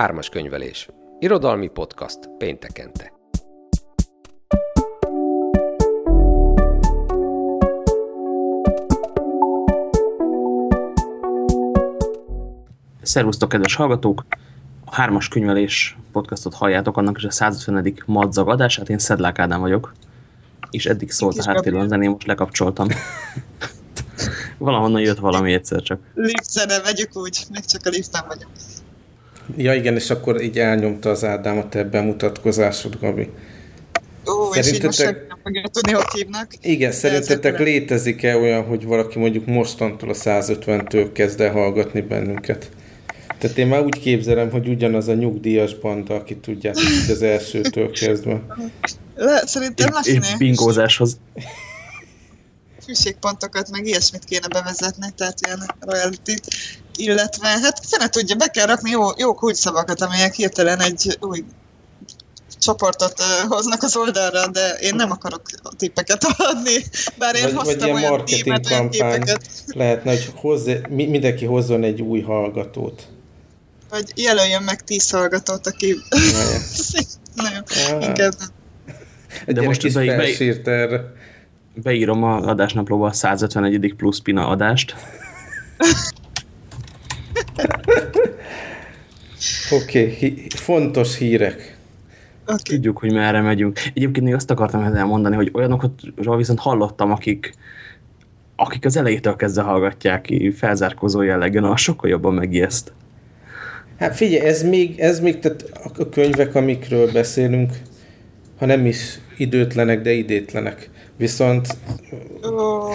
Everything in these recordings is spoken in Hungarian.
Hármas könyvelés. Irodalmi podcast péntekente. Szervusztok, kedves hallgatók! A Hármas könyvelés podcastot halljátok, annak is a 150. madzag adását. Én Szedlák Ádám vagyok, és eddig szólt a háttérben zeném, most lekapcsoltam. Valahonnan jött valami egyszer csak. Lift zene, vegyük úgy, még csak a liften vagyok. Ja igen, és akkor így elnyomta az Ádám a te bemutatkozásod, Gabi. Ó, és így most nem fogja tudni, hogy hívnak. Igen, szerintetek létezik-e olyan, hogy valaki mondjuk mostantól a 150-től kezd el hallgatni bennünket? Tehát én már úgy képzelem, hogy ugyanaz a nyugdíjas banda, aki tudjátok, hogy az elsőtől kezdve. Le, szerintem És, és bingózáshoz. Fűségpontokat, meg ilyesmit kéne bevezetni, tehát ilyen royalty illetve hát fene tudja, be kell rakni jó, jó kulcsszavakat, amelyek hirtelen egy új csoportot hoznak az oldalra, de én nem akarok tippeket adni, bár én vagy, hoztam vagy ilyen olyan marketing képeket. lehetne, hogy hozzá, mi- mindenki hozzon egy új hallgatót. Vagy jelöljön meg tíz hallgatót, aki... Na jó, Ah. inkább nem. De most is ide- felsírt erre. Beírom a adásnaplóba a 151. plusz pina adást. Oké, okay, hi- fontos hírek. Oké. Tudjuk, hogy merre megyünk. Egyébként még azt akartam ezzel mondani, hogy olyanokról viszont hallottam, akik, akik az elejétől kezdve hallgatják, így felzárkózó jellegen, a sokkal jobban megijeszt. Hát figyelj, ez még, ez még tehát a könyvek, amikről beszélünk, ha nem is időtlenek, de idétlenek. Viszont Ó.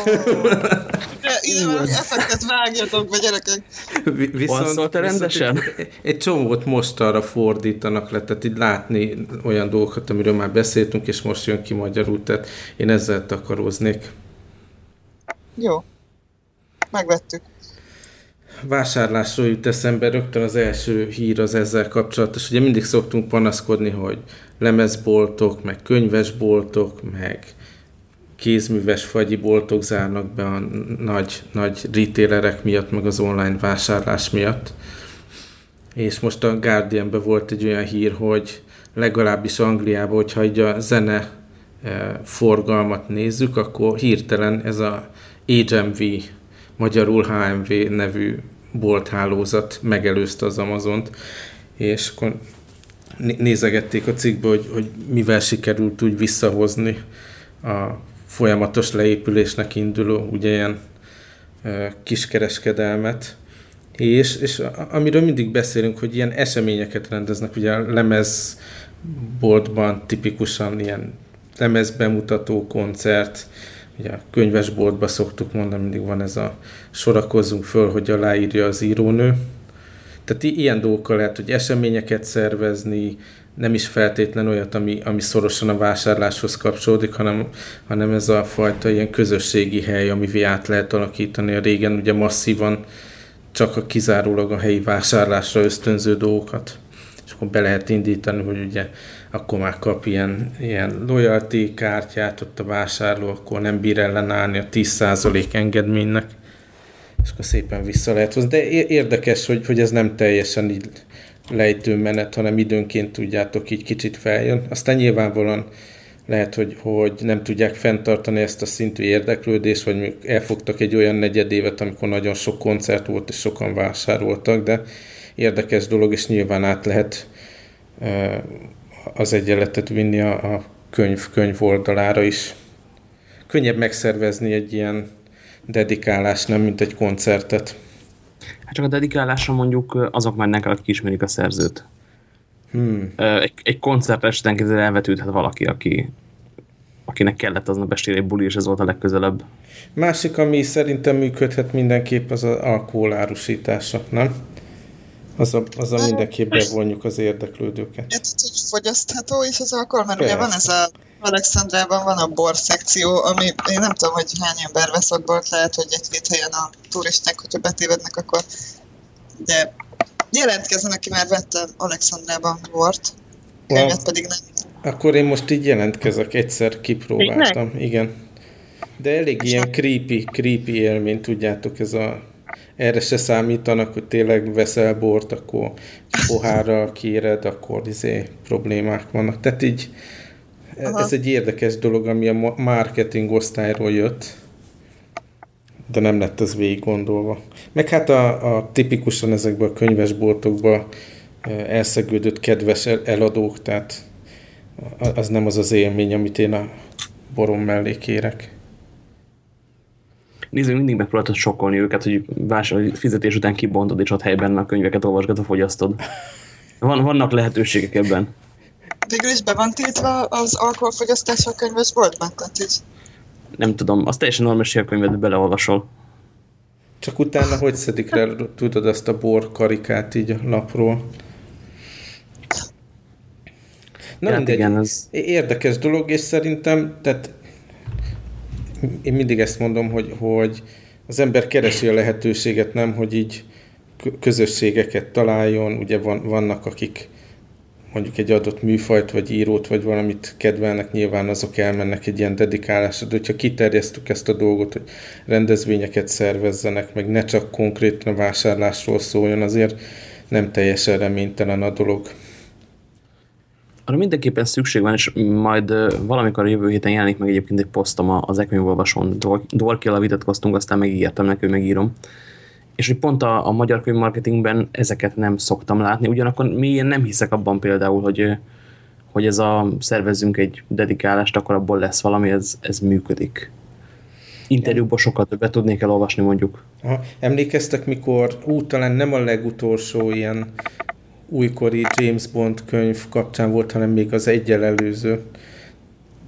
De ide valami effektet vágjatok be, gyerekek. vi- viszont, rendesen? viszont egy, egy csomót most arra fordítanak le, tehát így látni olyan dolgokat, amiről már beszéltünk, és most jön ki magyarul, tehát én ezzel takaróznék. Jó. Megvettük. Vásárlásról jut eszembe rögtön az első hír az ezzel kapcsolatos. Ugye mindig szoktunk panaszkodni, hogy lemezboltok, meg könyvesboltok, meg kézműves fagyi boltok zárnak be a nagy, nagy retailerek miatt, meg az online vásárlás miatt. És most a Guardianben volt egy olyan hír, hogy legalábbis Angliában, hogyha így a zene eh, forgalmat nézzük, akkor hirtelen ez a HMV, magyarul HMV nevű bolthálózat megelőzte az Amazont, és akkor né- nézegették a cikkbe, hogy, hogy mivel sikerült úgy visszahozni a folyamatos leépülésnek induló, ugye ilyen kiskereskedelmet, és, és amiről mindig beszélünk, hogy ilyen eseményeket rendeznek, ugye a lemezboltban tipikusan ilyen lemezbemutató koncert, ugye a könyvesboltban szoktuk mondani, mindig van ez a sorakozzunk föl, hogy aláírja az írónő. Tehát ilyen dolgokkal lehet, hogy eseményeket szervezni, nem is feltétlen olyat, ami, ami szorosan a vásárláshoz kapcsolódik, hanem, hanem ez a fajta ilyen közösségi hely, amivé át lehet alakítani. A régen ugye masszívan csak a kizárólag a helyi vásárlásra ösztönző dolgokat. És akkor be lehet indítani, hogy ugye akkor már kap ilyen, ilyen loyalty kártyát ott a vásárló, akkor nem bír ellenállni a 10% engedménynek, és akkor szépen vissza lehet hozni. De érdekes, hogy, hogy ez nem teljesen így lejtő menet, hanem időnként tudjátok, így kicsit feljön. Aztán nyilvánvalóan lehet, hogy, hogy nem tudják fenntartani ezt a szintű érdeklődést, vagy elfogtak egy olyan negyedévet, amikor nagyon sok koncert volt, és sokan vásároltak, de érdekes dolog, és nyilván át lehet eh, az egyenletet vinni a, a könyv, könyv oldalára is. Könnyebb megszervezni egy ilyen dedikálást, nem mint egy koncertet. Hát csak a dedikálásra mondjuk azok mennek el, akik ismerik a szerzőt. Hmm. Egy, egy koncert esetenként elvetődhet valaki, aki, akinek kellett aznap estére egy buli, és ez volt a legközelebb. Másik, ami szerintem működhet mindenképp, az az alkoholárusítása, nem? Az a, az a mindenképp bevonjuk az érdeklődőket. Érted, hogy fogyasztható is az alkohol? Mert ugye van Persze. ez a Alexandrában van a bor szekció, ami én nem tudom, hogy hány ember vesz ott bort, lehet, hogy egy-két helyen a turisták, hogyha betévednek, akkor de jelentkezzen, aki már vette Alexandrában bort, könyvet pedig nem. Akkor én most így jelentkezek, egyszer kipróbáltam, igen. De elég ilyen creepy, creepy élmény, tudjátok, ez a erre se számítanak, hogy tényleg veszel bort, akkor pohárral kéred, akkor izé problémák vannak. Tehát így Aha. ez egy érdekes dolog, ami a marketing osztályról jött, de nem lett az végig gondolva. Meg hát a, a tipikusan ezekben a könyvesboltokban elszegődött kedves eladók, tehát az nem az az élmény, amit én a borom mellé kérek. Nézzük, mindig megpróbáltad sokkolni őket, hogy vásárlói fizetés után kibontod, és ott helyben a könyveket olvasgatva fogyasztod. Van, vannak lehetőségek ebben. Végül is be van tiltva az alkoholfogyasztás a könyvesboltban? Tehát így... Nem tudom, az teljesen normális, hogy a könyvet beleolvasol. Csak utána hogy szedik rá, tudod, azt a bor karikát így a lapról? Na hát mindegy, igen, ez... érdekes dolog, és szerintem, tehát én mindig ezt mondom, hogy, hogy az ember keresi a lehetőséget, nem, hogy így közösségeket találjon, ugye van, vannak, akik mondjuk egy adott műfajt, vagy írót, vagy valamit kedvelnek, nyilván azok elmennek egy ilyen dedikálásra, de hogyha kiterjesztük ezt a dolgot, hogy rendezvényeket szervezzenek, meg ne csak konkrétan vásárlásról szóljon, azért nem teljesen reménytelen a dolog arra mindenképpen szükség van, és majd valamikor a jövő héten jelenik meg egyébként egy posztom az e-könyvolvasón. Dorkival vitatkoztunk, aztán megígértem neki, megírom. És hogy pont a, a magyar könyvmarketingben ezeket nem szoktam látni, ugyanakkor mi ilyen nem hiszek abban például, hogy, hogy ez a szervezünk egy dedikálást, akkor abból lesz valami, ez, ez működik. Interjúban sokat többet tudnék elolvasni mondjuk. Aha. Emlékeztek, mikor, ú, talán nem a legutolsó ilyen újkori James Bond könyv kapcsán volt, hanem még az egyel előző.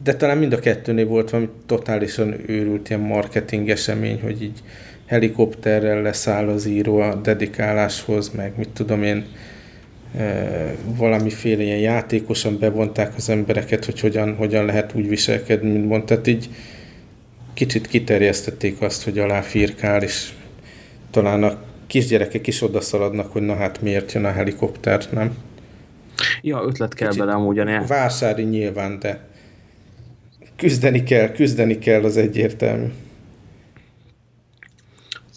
De talán mind a kettőnél volt valami totálisan őrült ilyen marketing esemény, hogy így helikopterrel leszáll az író a dedikáláshoz, meg mit tudom én, valamiféle ilyen játékosan bevonták az embereket, hogy hogyan, hogyan lehet úgy viselkedni, mint mondta. Tehát így kicsit kiterjesztették azt, hogy alá firkál, és talán a kisgyerekek is odaszaladnak, hogy na hát miért jön a helikopter, nem? Ja, ötlet kell Kicsit bele amúgy. Ne? Vásári nyilván, de küzdeni kell, küzdeni kell, az egyértelmű.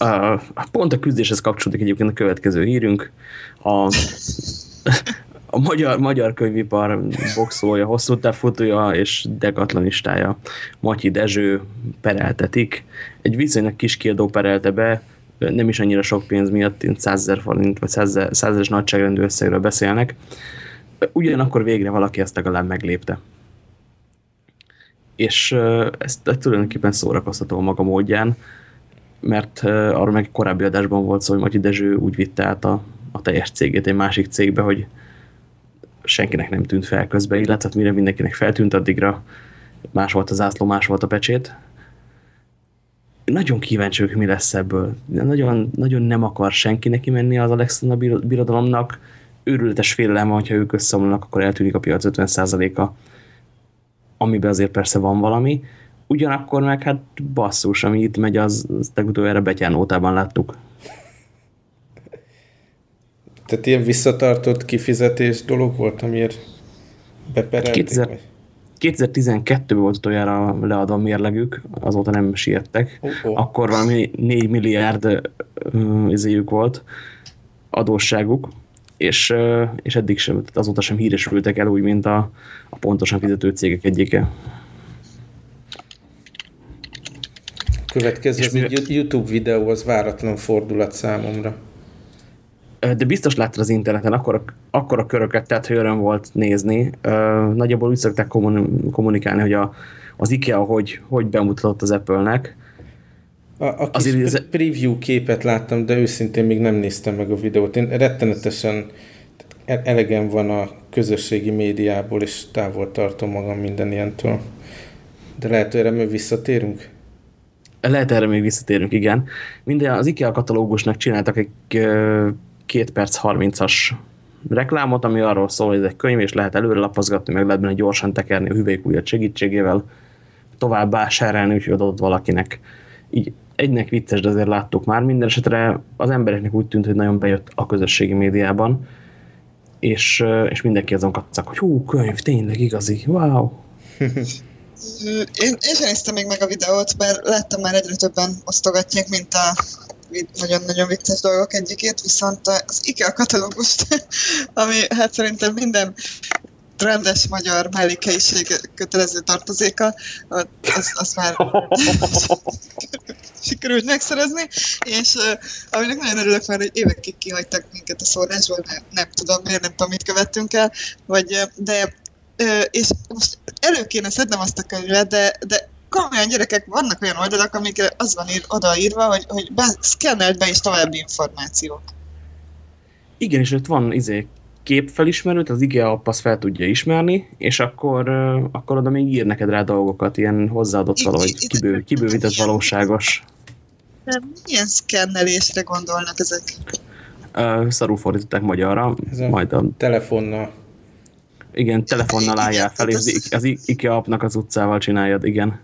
Uh, pont a küzdéshez kapcsolódik egyébként a következő hírünk. A, a magyar, magyar könyvipar boxolója, hosszú távfutója és dekatlanistája Matyi Dezső pereltetik. Egy viszonylag kis kiadó perelte be, nem is annyira sok pénz miatt, 100 ezer forint, vagy 100 ezeres nagyságrendű összegről beszélnek. Ugyanakkor végre valaki ezt legalább meglépte. És ezt tulajdonképpen szórakoztató maga módján, mert arról meg korábbi adásban volt szó, hogy Matyi Dezső úgy vitte át a, a teljes cégét egy másik cégbe, hogy senkinek nem tűnt fel közben, illetve mire mindenkinek feltűnt, addigra más volt az ászló, más volt a pecsét, nagyon kíváncsi vagyok, mi lesz ebből. Nagyon, nagyon nem akar senki neki menni az Alexandra birodalomnak. Őrületes félelem, hogyha ők összeomlanak, akkor eltűnik a piac 50%-a, amiben azért persze van valami. Ugyanakkor meg hát basszus, ami itt megy, az, az legutóbb erre Betyánótában láttuk. Tehát ilyen visszatartott kifizetés dolog volt, amiért beperelték? 2000, 2012-ben volt utoljára leadva a mérlegük, azóta nem siettek. Uh -oh. Akkor valami 4 milliárd izéjük volt, adósságuk, és, és eddig sem, tehát azóta sem híresültek el úgy, mint a, a pontosan fizető cégek egyike. Következő az YouTube videó, az váratlan fordulat számomra de biztos láttad az interneten akkor, akkor a köröket, tehát öröm volt nézni. Nagyjából úgy szokták kommunikálni, hogy a, az IKEA hogy, hogy bemutatott az Apple-nek. A, a kis Azért ez... preview képet láttam, de őszintén még nem néztem meg a videót. Én rettenetesen e- elegem van a közösségi médiából, és távol tartom magam minden ilyentől. De lehet, hogy erre még visszatérünk? Lehet erre még visszatérünk, igen. Minden az IKEA katalógusnak csináltak egy 2 perc 30-as reklámot, ami arról szól, hogy ez egy könyv, és lehet előre lapozgatni, meg lehet benne gyorsan tekerni a hüvelykújat segítségével, tovább vásárolni, úgyhogy adott valakinek. Így egynek vicces, de azért láttuk már. Minden esetre az embereknek úgy tűnt, hogy nagyon bejött a közösségi médiában, és, és mindenki azon katszak, hogy hú, könyv, tényleg igazi, wow. én, én sem néztem még meg a videót, mert láttam már egyre többen osztogatják, mint a nagyon-nagyon vicces dolgok egyikét, viszont az IKEA katalógust, ami hát szerintem minden rendes magyar mellékeiség kötelező tartozéka, azt, azt már sikerült megszerezni, és uh, aminek nagyon örülök, mert hogy évekig kihagytak minket a szórásból, mert nem tudom miért, nem tudom, mit követtünk el, vagy, de és most elő kéne szednem azt a könyvet, de, de komolyan gyerekek, vannak olyan oldalak, amikre az van ír, odaírva, hogy, hogy be, szkennelt be is további információk. Igen, és ott van izé, képfelismerőt, az IGA app azt fel tudja ismerni, és akkor, akkor oda még ír neked rá dolgokat, ilyen hozzáadott valahogy kibő, kibővített valóságos. milyen szkennelésre gondolnak ezek? Uh, szarul fordították magyarra, Ez a majd a, telefonnal. igen, telefonnal állják fel, és az, az IKEA appnak az utcával csináljad, igen.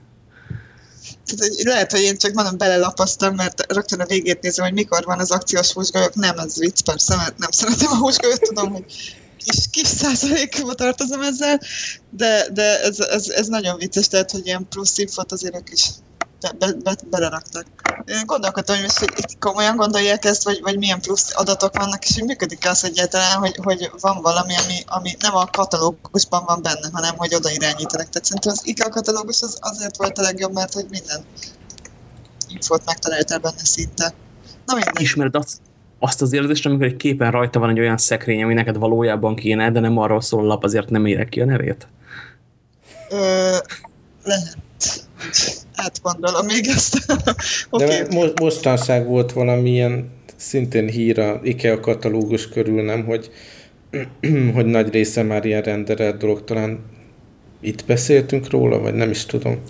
Lehet, hogy én csak mondom belelapasztam, mert rögtön a végét nézem, hogy mikor van az akciós húsgolyók. Nem, ez vicc, persze, mert nem szeretem a húsgolyót, tudom, hogy kis, kis százalékba tartozom ezzel, de, de ez, ez, ez, nagyon vicces, tehát, hogy ilyen plusz infot azért ők is be, be, be, beleraktak. Gondolkodtam, hogy most hogy itt komolyan gondolják ezt, vagy, vagy milyen plusz adatok vannak, és hogy működik az egyáltalán, hogy, hogy van valami, ami, ami nem a katalógusban van benne, hanem hogy oda irányítanak. Tehát szerintem az IKEA katalógus az azért volt a legjobb, mert hogy minden infót megtaláltál benne szinte. Na mindegy. Ismered azt, azt az érzést, amikor egy képen rajta van egy olyan szekrény, ami neked valójában kéne, de nem arról szól a lap, azért nem érek ki a nevét? Ö, lehet. Átgondolom még ezt. De okay. mo- mostanság volt valamilyen szintén hír a IKEA katalógus körül, nem, hogy, hogy nagy része már ilyen renderelt dolog, talán itt beszéltünk róla, vagy nem is tudom.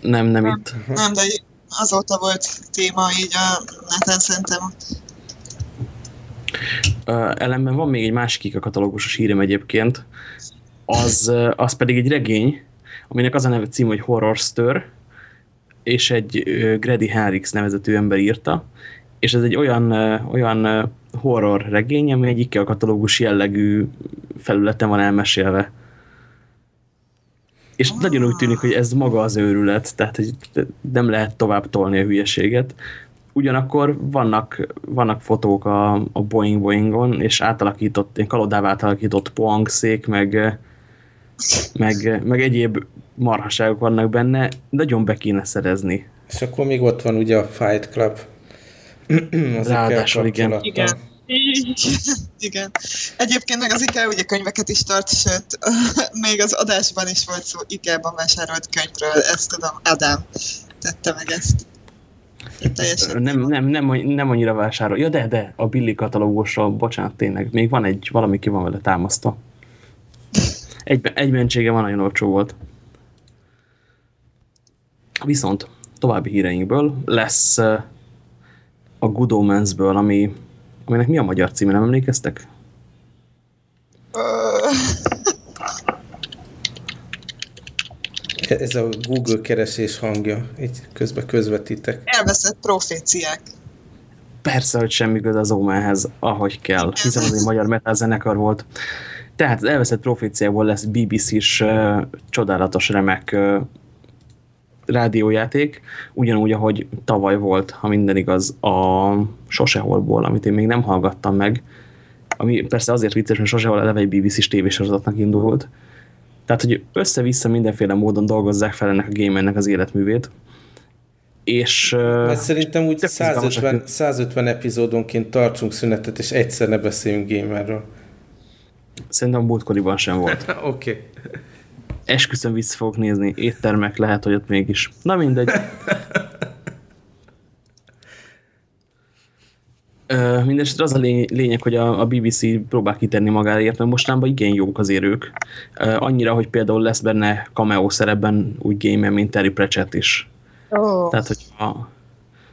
Nem, nem itt. Nem, de azóta volt téma így a neten szerintem. Uh, ellenben van még egy másik IKEA katalógusos hírem egyébként, az, az pedig egy regény, aminek az a neve cím, hogy Horror Stir, és egy Grady Hendrix nevezetű ember írta, és ez egy olyan, olyan horror regény, ami egy IKEA katalógus jellegű felületen van elmesélve. És nagyon úgy tűnik, hogy ez maga az őrület, tehát hogy nem lehet tovább tolni a hülyeséget. Ugyanakkor vannak, vannak fotók a, a Boeing Boeingon, és átalakított, ilyen kalodává átalakított poang szék, meg, meg, meg egyéb marhaságok vannak benne, nagyon be kéne szerezni. És akkor még ott van ugye a Fight Club. Az Ráadásul igen. Igen. Igen. Egyébként meg az IKEA ugye könyveket is tart, sőt, még az adásban is volt szó IKEA-ban vásárolt könyvről, ezt tudom, Adam tette meg ezt. Teljesen Nem, nem, nem, nem annyira vásárol. Ja, de, de, a Billy katalógusról, bocsánat, tényleg, még van egy, valami ki van vele támasztva. Egy, egy mentsége van, nagyon olcsó volt. Viszont további híreinkből lesz a Good Omens-ből, ami, aminek mi a magyar címe, nem emlékeztek? Ez a Google keresés hangja. Így közben közvetítek. Elveszett proféciák. Persze, hogy semmi köze az Omenhez, ahogy kell, hiszen az egy magyar metal zenekar volt. Tehát az elveszett proféciából lesz BBC-s uh, csodálatos remek uh, rádiójáték, ugyanúgy, ahogy tavaly volt, ha minden igaz, a Soseholból, amit én még nem hallgattam meg, ami persze azért vicces, mert Sosehol eleve egy BBC-s tévésorozatnak indult. Tehát, hogy össze-vissza mindenféle módon dolgozzák fel ennek a gamernek az életművét. És... Uh, Szerintem úgy 150, 150 epizódonként tartsunk szünetet, és egyszer ne beszéljünk gamerről. Szerintem múltkoriban sem volt. Oké. okay. Esküszöm vissza fogok nézni, éttermek lehet, hogy ott mégis. Na mindegy. Uh, Mindenesetre az a lényeg, hogy a, a BBC próbál kitenni magáért, mert mostanában igen jók az érők. Uh, annyira, hogy például lesz benne cameo szerepben úgy gamer, mint Terry Pratchett is. Oh. Tehát, hogy ha,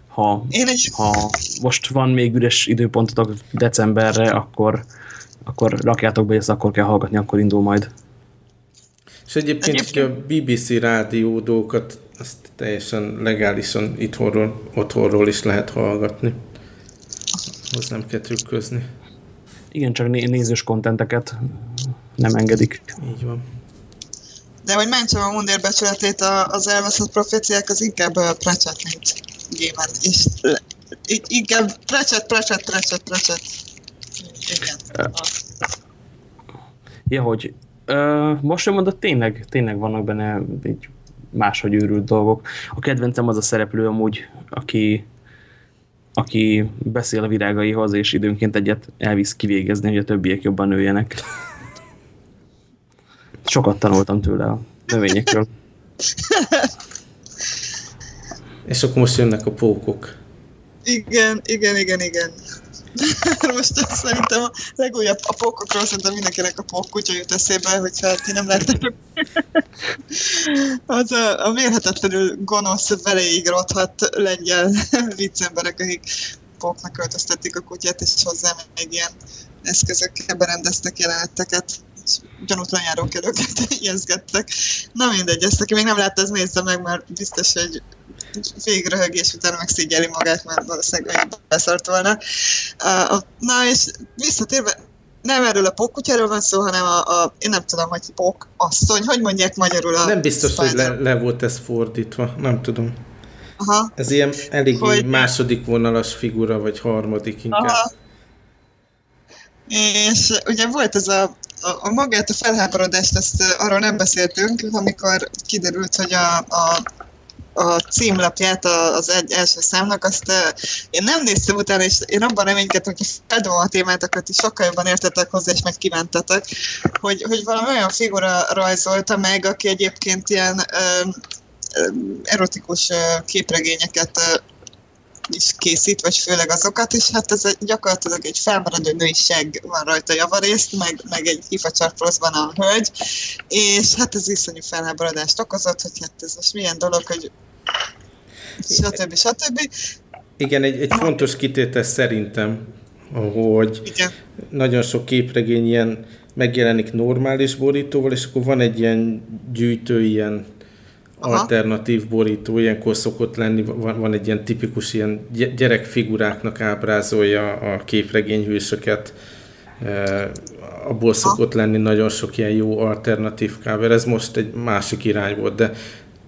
ha, egy... ha most van még üres időpontotok decemberre, akkor, akkor rakjátok be, ezt akkor kell hallgatni, akkor indul majd. Egyébként, egyébként... a BBC rádiódókat azt teljesen legálisan itthonról, otthonról is lehet hallgatni. Hoz nem kell trükközni. Igen, csak né nézős kontenteket nem engedik. Így van. De hogy mentsem a mundér becsületét az elveszett proféciák, az inkább Pratchett, mint gamer. És I- igen, precset, precset, precset, precset. Igen. Ja, hogy ö, most sem mondod, tényleg, tényleg vannak benne így máshogy őrült dolgok. A kedvencem az a szereplő amúgy, aki, aki beszél a virágaihoz, és időnként egyet elvisz kivégezni, hogy a többiek jobban nőjenek. Sokat tanultam tőle a növényekről. És akkor most jönnek a pókok. Igen, igen, igen, igen. Most azt szerintem a legújabb a pókokról szerintem mindenkinek a pók kutya jut eszébe, hogyha ti nem láttátok. Az a, a mérhetetlenül gonosz, beleig rothat lengyel viccemberek, akik póknak költöztették a kutyát, és hozzá még ilyen eszközökkel berendeztek jeleneteket és gyanútlan járókelőket ijeszgettek. Na mindegy, ezt aki még nem látta, az nézze meg, mert biztos, hogy végröhögés után megszígyeli magát, mert valószínűleg beszart volna. Na és visszatérve, nem erről a pókkutyáról van szó, hanem a, a, én nem tudom, hogy pók asszony, hogy mondják magyarul a Nem biztos, Spider- hogy le, le volt ez fordítva, nem tudom. Aha. Ez ilyen elég Hogy- második vonalas figura, vagy harmadik inkább. Aha. És ugye volt ez a, a, a magát, a felháborodást, ezt arról nem beszéltünk, amikor kiderült, hogy a, a a címlapját az egy első számnak, azt én nem néztem utána, és én abban reménykedtem, hogy feldobom a témát, akkor ti sokkal jobban értetek hozzá, és megkívántatok, hogy, hogy valami olyan figura rajzolta meg, aki egyébként ilyen ö, erotikus képregényeket is készít, vagy főleg azokat, és hát ez egy, gyakorlatilag egy felmaradó női seg van rajta javarészt, meg, meg egy hifacsarproszban a hölgy, és hát ez iszonyú felháborodást okozott, hogy hát ez most milyen dolog, hogy stb. stb. Igen, egy, egy fontos kitétel szerintem, hogy Igen. nagyon sok képregény ilyen megjelenik normális borítóval, és akkor van egy ilyen gyűjtő, ilyen Aha. alternatív borító, ilyenkor szokott lenni, van, van egy ilyen tipikus ilyen gy- gyerekfiguráknak ábrázolja a képregényhősöket, e, abból szokott lenni nagyon sok ilyen jó alternatív cover, ez most egy másik irány volt, de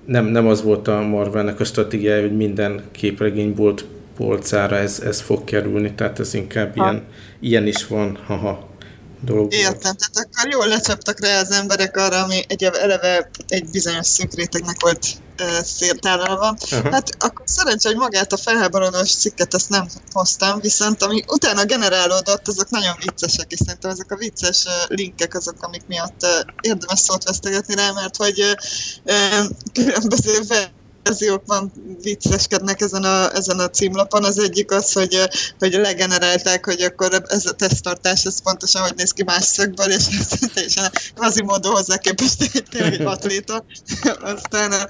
nem, nem az volt a Marvelnek a stratégiája, hogy minden képregénybolt polcára ez, ez fog kerülni, tehát ez inkább Ha. ilyen, ilyen is van, haha dolog volt. Értem, tehát akkor jól lecsaptak rá az emberek arra, ami egy eleve egy bizonyos szűk rétegnek volt uh, széltálalva. Aha. Hát akkor szerencsé, hogy magát a felháborodós cikket ezt nem hoztam, viszont ami utána generálódott, azok nagyon viccesek, és szerintem ezek a vicces linkek azok, amik miatt érdemes szót vesztegetni rá, mert hogy uh, különböző verziókban vicceskednek ezen a, ezen a címlapon. Az egyik az, hogy, hogy legenerálták, hogy akkor ez a teszttartás, ez pontosan hogy néz ki más szögből, és ez teljesen Quasimodo hozzá képest egy- tényleg atléta. Aztán a,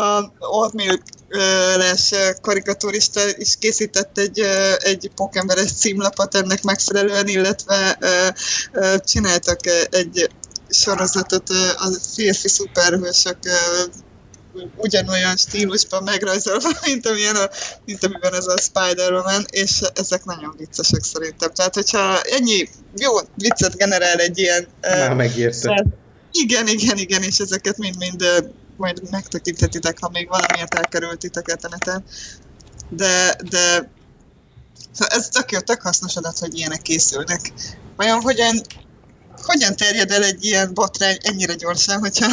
a Oatmeal les karikatúrista is készített egy, egy pókemberes címlapot ennek megfelelően, illetve csináltak egy sorozatot a férfi szuperhősök ugyanolyan stílusban megrajzolva, mint, amilyen a, mint amiben ez a Spider-Man, és ezek nagyon viccesek szerintem. Tehát, hogyha ennyi jó viccet generál egy ilyen... Már megérte. igen, igen, igen, és ezeket mind-mind ö, majd megtekinthetitek, ha még valamiért elkerültitek a neten. De, de szóval ez tök jó, tök hasznos adat, hogy ilyenek készülnek. Vajon hogyan, hogyan terjed el egy ilyen botrány ennyire gyorsan, hogyha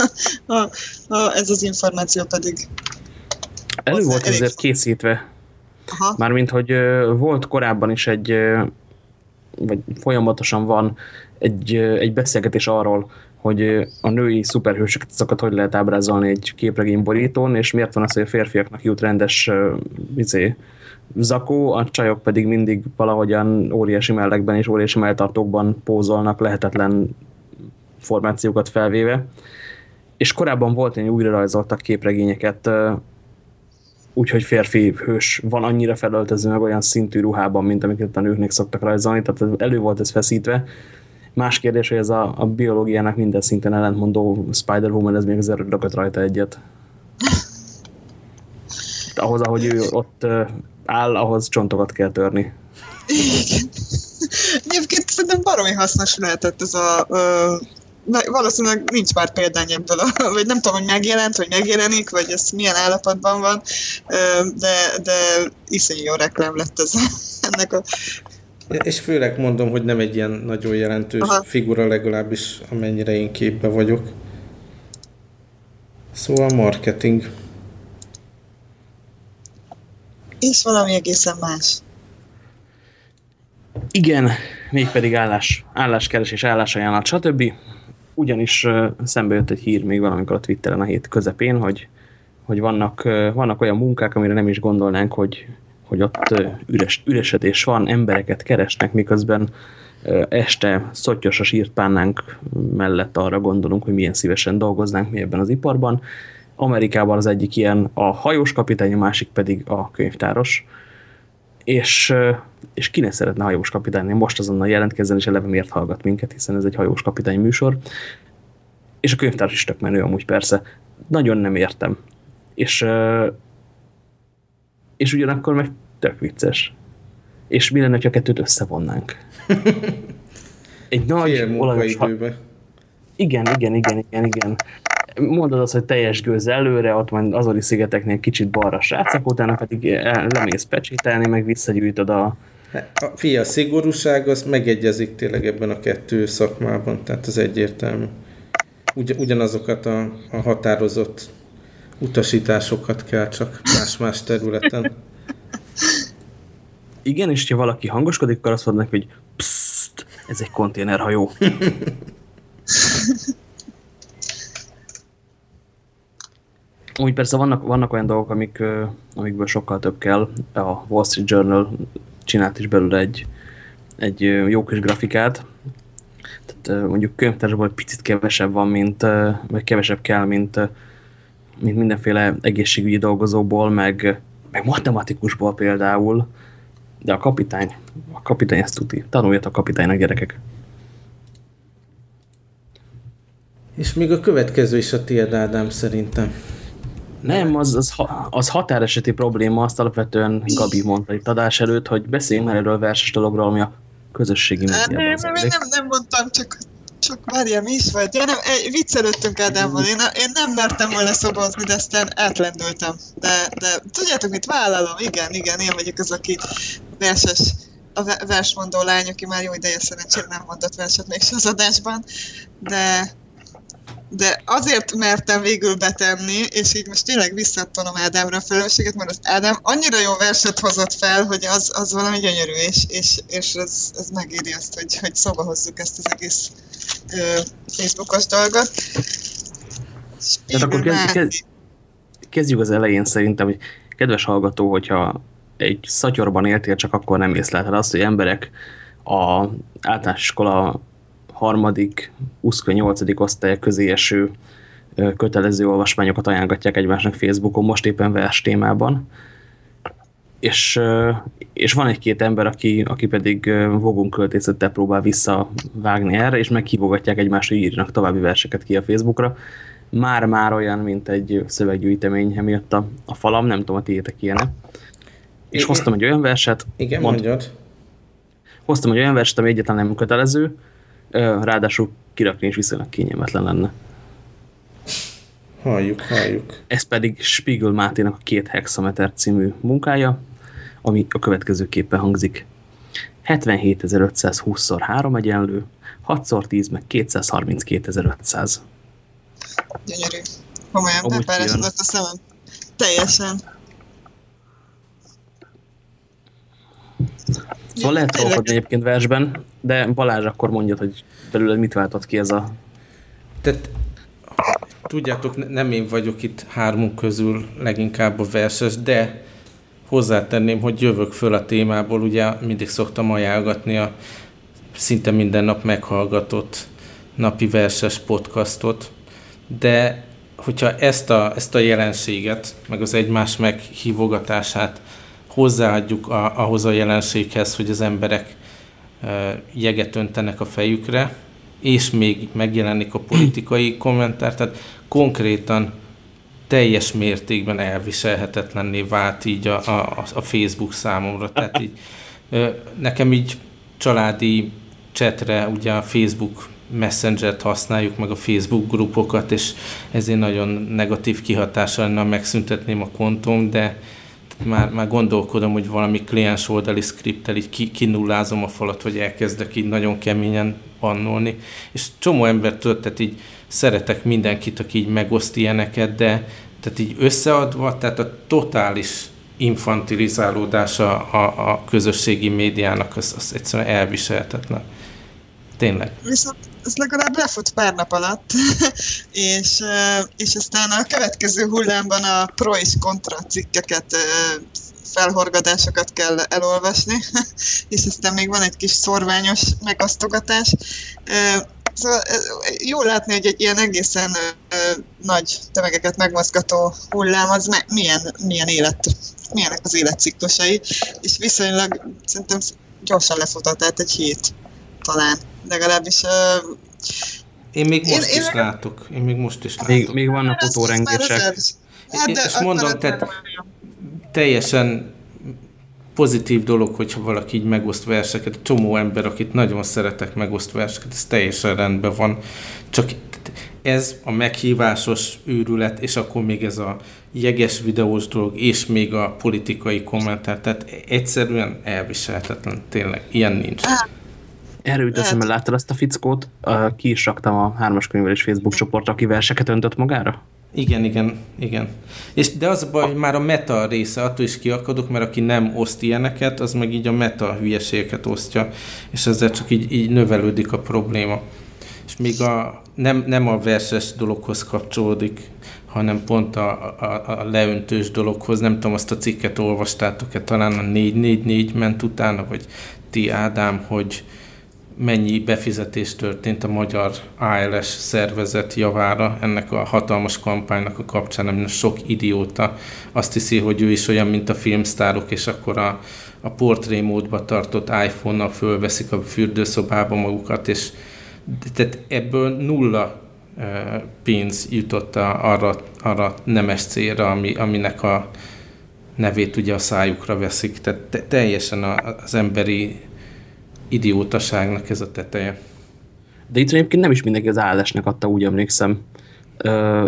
ha, ha ez az információ pedig... Elő volt ezért készítve. Aha, Mármint, hogy volt korábban is egy, vagy folyamatosan van egy, egy beszélgetés arról, hogy a női szuperhősöket hogy lehet ábrázolni egy képregény borítón, és miért van az, hogy a férfiaknak jut rendes izé, zakó, a csajok pedig mindig valahogyan óriási mellekben és óriási melltartókban pózolnak lehetetlen formációkat felvéve. És korábban volt, hogy újra rajzoltak képregényeket úgyhogy férfi hős van annyira felöltözve meg olyan szintű ruhában, mint amiket a nőknek szoktak rajzolni, tehát elő volt ez feszítve. Más kérdés, hogy ez a, a biológiának minden szinten ellentmondó Spider-Woman, ez még az rögött rajta egyet. Ahhoz, ahogy ő ott áll, ahhoz csontokat kell törni. Igen. Egyébként szerintem baromi hasznos lehetett ez a, ö, valószínűleg nincs már példány ebből, a, vagy nem tudom, hogy megjelent, vagy megjelenik, vagy ez milyen állapotban van, de, de iszonyú jó reklám lett ez ennek a és főleg mondom, hogy nem egy ilyen nagyon jelentős Aha. figura legalábbis, amennyire én képbe vagyok. Szóval marketing. És valami egészen más. Igen, mégpedig állás, álláskeresés, állásajánlat, stb. Ugyanis uh, szembe jött egy hír még valamikor a Twitteren a hét közepén, hogy, hogy vannak, uh, vannak olyan munkák, amire nem is gondolnánk, hogy, hogy ott üres, üresedés van, embereket keresnek, miközben este szottyos a sírtpánnánk mellett arra gondolunk, hogy milyen szívesen dolgoznánk mi ebben az iparban. Amerikában az egyik ilyen a hajós kapitány, a másik pedig a könyvtáros. És, és ki ne szeretne hajós kapitány? Most azonnal jelentkezzen, és eleve miért hallgat minket, hiszen ez egy hajós kapitány műsor. És a könyvtárs is tök menő amúgy persze. Nagyon nem értem. És és ugyanakkor meg tök vicces. És mi lenne, ha kettőt összevonnánk? Egy nagy olajos... Igen, igen, igen, igen, igen. Mondod azt, hogy teljes gőz előre, ott majd Azori szigeteknél kicsit balra srácok, utána pedig lemész pecsételni, meg visszagyűjtöd a... A fia, a szigorúság az megegyezik tényleg ebben a kettő szakmában, tehát az egyértelmű. Ugy, ugyanazokat a, a határozott utasításokat kell, csak más-más területen. Igen, és ha valaki hangoskodik, akkor azt mondnak, hogy pszt, ez egy konténerhajó. Úgy persze vannak, vannak olyan dolgok, amik, amikből sokkal több kell. A Wall Street Journal csinált is belőle egy, egy jó kis grafikát. Tehát mondjuk könyvtársban egy picit kevesebb van, mint, vagy kevesebb kell, mint mint mindenféle egészségügyi dolgozóból, meg, meg matematikusból például, de a kapitány, a kapitány ezt tudja. Tanuljatok kapitánynak, gyerekek. És még a következő is a tiéd, Ádám, szerintem. Nem, az, az, az határeseti probléma, azt alapvetően Gabi mondta itt adás előtt, hogy beszéljünk már erről a verses dologról, ami a közösségi médiában. Nem, nem, nem, nem mondtam, csak csak várjál, mi is vagy? Ja, nem, viccelődtünk Ádámmal, én, én nem mertem volna szobozni, de aztán átlendültem. De, de tudjátok, mit vállalom? Igen, igen, én vagyok az, aki verses, a versmondó lány, aki már jó ideje szerencsére nem mondott verset még az adásban, de de azért mertem végül betenni, és így most tényleg visszatonom Ádámra a felelősséget, mert az Ádám annyira jó verset hozott fel, hogy az, az valami gyönyörű, és, és, és ez, ez megéri azt, hogy, hogy szóba hozzuk ezt az egész ö, Facebookos dolgot. Tehát akkor kezd, kezd, kezdjük az elején szerintem, hogy kedves hallgató, hogyha egy szatyorban éltél, csak akkor nem észlelted azt, hogy emberek a általános iskola harmadik, 28. osztály közé eső kötelező olvasmányokat ajánlgatják egymásnak Facebookon, most éppen vers témában. És, és van egy-két ember, aki, aki pedig vogunk költészettel próbál visszavágni erre, és meghívogatják egymást, hogy írjanak további verseket ki a Facebookra. Már-már olyan, mint egy szöveggyűjtemény emiatt a, a falam, nem tudom, a tiétek ilyenek. És igen. hoztam egy olyan verset. Igen, mond, mondjad. Hoztam egy olyan verset, ami egyáltalán nem kötelező, ráadásul kirakni is viszonylag kényelmetlen lenne. Halljuk, halljuk. Ez pedig Spiegel Máténak a két hexameter című munkája, ami a következőképpen hangzik. 77.520-szor 3 egyenlő, 6x10 meg 232.500. Gyönyörű. Komolyan bepárásodott a szemem. Teljesen. Szóval lehet trollkodni egyébként versben, de Balázs akkor mondja, hogy belőle mit váltott ki ez a... Tehát tudjátok, nem én vagyok itt hármunk közül leginkább a verses, de hozzátenném, hogy jövök föl a témából, ugye mindig szoktam ajánlgatni a szinte minden nap meghallgatott napi verses podcastot, de hogyha ezt a, ezt a jelenséget, meg az egymás meghívogatását hozzáadjuk a, ahhoz a jelenséghez, hogy az emberek jeget öntenek a fejükre, és még megjelenik a politikai kommentár, tehát konkrétan teljes mértékben elviselhetetlenné vált így a, a, a Facebook számomra. Tehát így, nekem így családi csetre ugye a Facebook Messenger-t használjuk, meg a Facebook grupokat, és ezért nagyon negatív kihatása lenne, megszüntetném a kontóm, de már, már gondolkodom, hogy valami kliens oldali skriptel így ki, kinullázom a falat, vagy elkezdek így nagyon keményen pannolni. És csomó ember tehát így szeretek mindenkit, aki így megoszt ilyeneket, de tehát így összeadva, tehát a totális infantilizálódása a, a közösségi médiának az, az egyszerűen elviselhetetlen. Tényleg. Viszont ez legalább lefut pár nap alatt, és, és aztán a következő hullámban a pro és kontra cikkeket felhorgadásokat kell elolvasni, és aztán még van egy kis szorványos megasztogatás. Szóval jó látni, hogy egy ilyen egészen nagy tömegeket megmozgató hullám, az milyen, milyen élet, milyenek az életciklusai, és viszonylag szerintem gyorsan lefutott, tehát egy hét talán, legalábbis én még most én, is én látok. Én még most is látok. Még, még vannak utórengések. Hát, és mondom, tehát teljesen pozitív dolog, hogyha valaki így megoszt verseket. Csomó ember, akit nagyon szeretek, megoszt verseket, ez teljesen rendben van. Csak ez a meghívásos őrület, és akkor még ez a jeges videós dolog, és még a politikai kommentár, tehát egyszerűen elviselhetetlen, tényleg, ilyen nincs. Erről jut eszembe, láttad azt a fickót? Ki is raktam a hármas könyvelés Facebook csoport, aki verseket öntött magára? Igen, igen, igen. És de az a baj, hogy már a meta része, attól is kiakadok, mert aki nem oszt ilyeneket, az meg így a meta hülyeségeket osztja, és ezzel csak így, így növelődik a probléma. És még a, nem, nem a verses dologhoz kapcsolódik, hanem pont a, a, a leöntős dologhoz. Nem tudom, azt a cikket olvastátok-e, talán a 444 ment utána, vagy ti Ádám, hogy, mennyi befizetés történt a magyar ALS szervezet javára ennek a hatalmas kampánynak a kapcsán, amin sok idióta azt hiszi, hogy ő is olyan, mint a filmsztárok, és akkor a, a portré módba tartott iPhone-nal fölveszik a fürdőszobába magukat, és tehát ebből nulla pénz jutott arra, arra nemes célra, ami, aminek a nevét ugye a szájukra veszik. Tehát te, teljesen az emberi idiótaságnak ez a teteje. De itt egyébként nem is mindenki az állásnak adta, úgy emlékszem.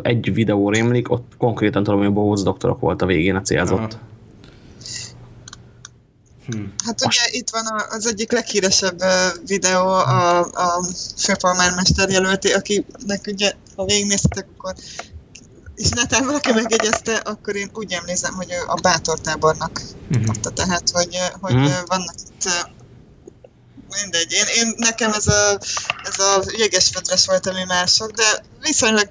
Egy videó rémlik, ott konkrétan tudom, hogy a Bohóc doktorok volt a végén a célzott. Hm. Hát ugye Most... itt van az egyik leghíresebb videó a, a főpolmármester jelölti, akinek ugye, ha végignéztetek, akkor és netán valaki megjegyezte, akkor én úgy emlékszem, hogy a bátortábornak uh-huh. adta. Tehát, hogy, hogy uh-huh. vannak itt mindegy. Én, én nekem ez a, ez a jegesfedres volt, ami mások, de viszonylag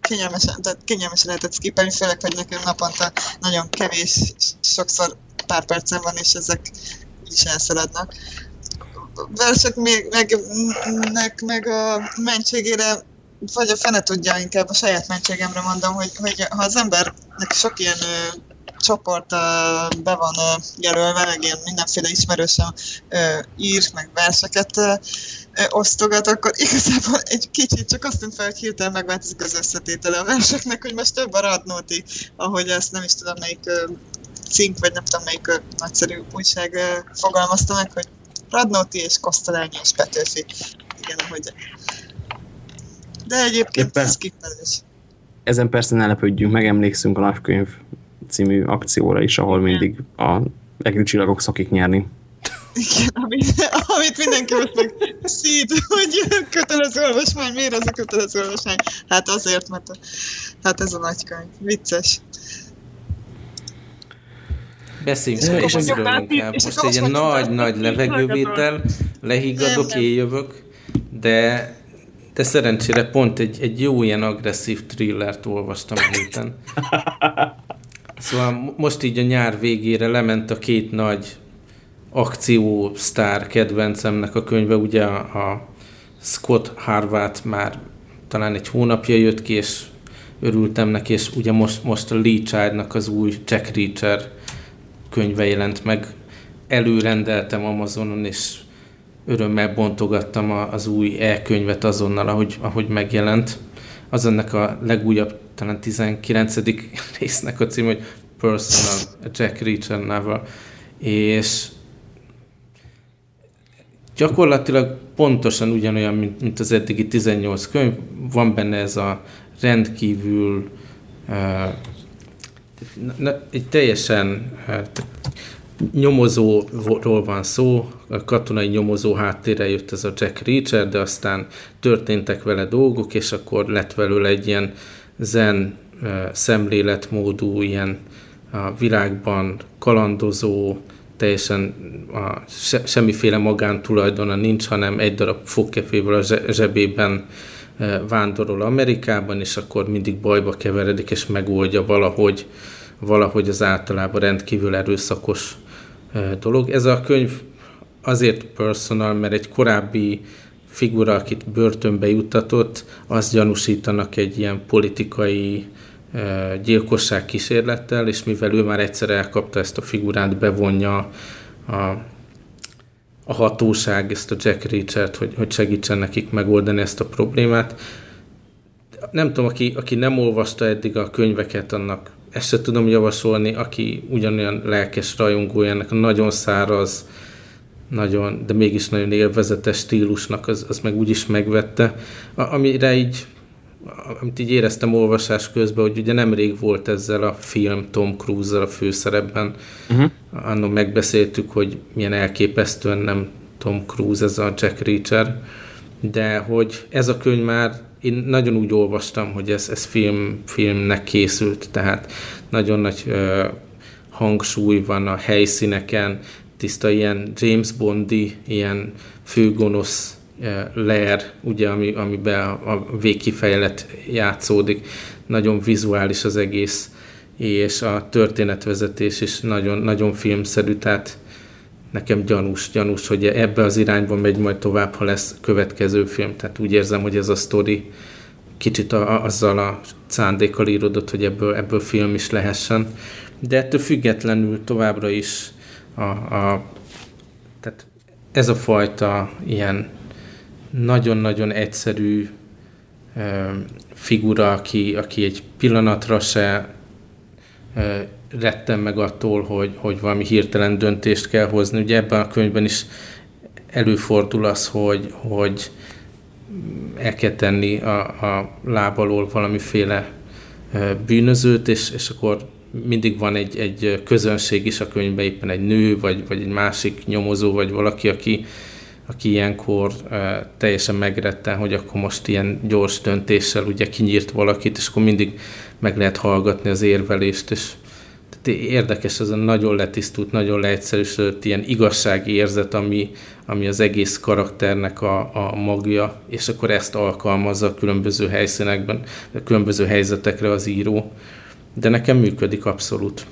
kényelmesen, tehát kényelmesen lehetett skippelni, főleg, hogy nekem naponta nagyon kevés, sokszor pár percen van, és ezek is elszaladnak. Versek még, meg, meg, meg a mentségére, vagy a fene tudja, inkább a saját mentségemre mondom, hogy, hogy ha az embernek sok ilyen csoport be van jelölve, meg ilyen mindenféle ismerősen ír, meg verseket osztogat, akkor igazából egy kicsit csak azt tűnt fel, hogy hirtelen megváltozik az összetétele a verseknek, hogy most több a Radnóti, ahogy ezt nem is tudom melyik cink, vagy nem tudom melyik nagyszerű újság fogalmazta meg, hogy Radnóti és Kosztolányi és Petőfi. Igen, ahogy de egyébként ez kifelelős. Ezen persze ne lepődjünk, megemlékszünk a nagykönyv című akcióra is, ahol mindig a egri csillagok szokik nyerni. Igen, amit, amit mindenki most meg szít, hogy kötelező olvasmány, miért az a kötelező olvasmány? Hát azért, mert a, hát ez a nagykönyv. Vicces. Beszéljünk és az inkább. Most egy nagy-nagy levegővétel, lehiggadok, éljövök, de de szerencsére pont egy, egy jó ilyen agresszív thrillert olvastam a héten. Szóval most így a nyár végére lement a két nagy akciósztár kedvencemnek a könyve, ugye a, Scott Harvard már talán egy hónapja jött ki, és örültem neki, és ugye most, most a Lee Childnak az új Jack Reacher könyve jelent meg. Előrendeltem Amazonon, és örömmel bontogattam az új e-könyvet azonnal, ahogy, ahogy megjelent. Az ennek a legújabb talán 19. résznek a cím, hogy Personal, Jack Reacher novel, és gyakorlatilag pontosan ugyanolyan, mint, mint az eddigi 18 könyv. Van benne ez a rendkívül uh, egy teljesen uh, nyomozóról van szó, a katonai nyomozó háttérre jött ez a Jack Reacher, de aztán történtek vele dolgok, és akkor lett belőle egy ilyen zen szemléletmódú, ilyen a világban kalandozó, teljesen a, se, semmiféle magántulajdona nincs, hanem egy darab fogkefével a zsebében vándorol Amerikában, és akkor mindig bajba keveredik, és megoldja valahogy, valahogy az általában rendkívül erőszakos dolog. Ez a könyv azért personal, mert egy korábbi figura, akit börtönbe juttatott, azt gyanúsítanak egy ilyen politikai gyilkosság kísérlettel, és mivel ő már egyszer elkapta ezt a figurát, bevonja a, a hatóság, ezt a Jack Richard, hogy, hogy segítsen nekik megoldani ezt a problémát. Nem tudom, aki, aki nem olvasta eddig a könyveket, annak ezt se tudom javasolni, aki ugyanolyan lelkes rajongója ennek nagyon száraz, nagyon, de mégis nagyon élvezetes stílusnak, az, az meg úgyis megvette. A, amire így amit így éreztem olvasás közben, hogy ugye nemrég volt ezzel a film Tom Cruise-zal a főszerepben. Uh-huh. Anno megbeszéltük, hogy milyen elképesztően nem Tom Cruise ez a Jack Reacher, de hogy ez a könyv már én nagyon úgy olvastam, hogy ez, ez film, filmnek készült, tehát nagyon nagy uh, hangsúly van a helyszíneken, tiszta ilyen James Bondi, ilyen főgonosz Lair, ugye, ami, amiben a, a végkifejlet játszódik. Nagyon vizuális az egész, és a történetvezetés is nagyon, nagyon filmszerű, tehát nekem gyanús, gyanús, hogy ebbe az irányba megy majd tovább, ha lesz következő film. Tehát úgy érzem, hogy ez a sztori kicsit a, azzal a szándékkal íródott, hogy ebből, ebből film is lehessen. De ettől függetlenül továbbra is a, a tehát ez a fajta ilyen nagyon-nagyon egyszerű figura, aki, aki egy pillanatra se rettem meg attól, hogy, hogy valami hirtelen döntést kell hozni. Ugye ebben a könyvben is előfordul az, hogy, hogy el kell tenni a, a lábalól valamiféle bűnözőt, és, és akkor mindig van egy, egy közönség is a könyvben, éppen egy nő, vagy, vagy egy másik nyomozó, vagy valaki, aki, aki ilyenkor uh, teljesen megretten, hogy akkor most ilyen gyors döntéssel ugye kinyírt valakit, és akkor mindig meg lehet hallgatni az érvelést, és tehát érdekes, ez a nagyon letisztult, nagyon leegyszerűsödött ilyen igazsági érzet, ami, ami az egész karakternek a, a magja, és akkor ezt alkalmazza a különböző helyszínekben, a különböző helyzetekre az író. De nekem működik abszolút.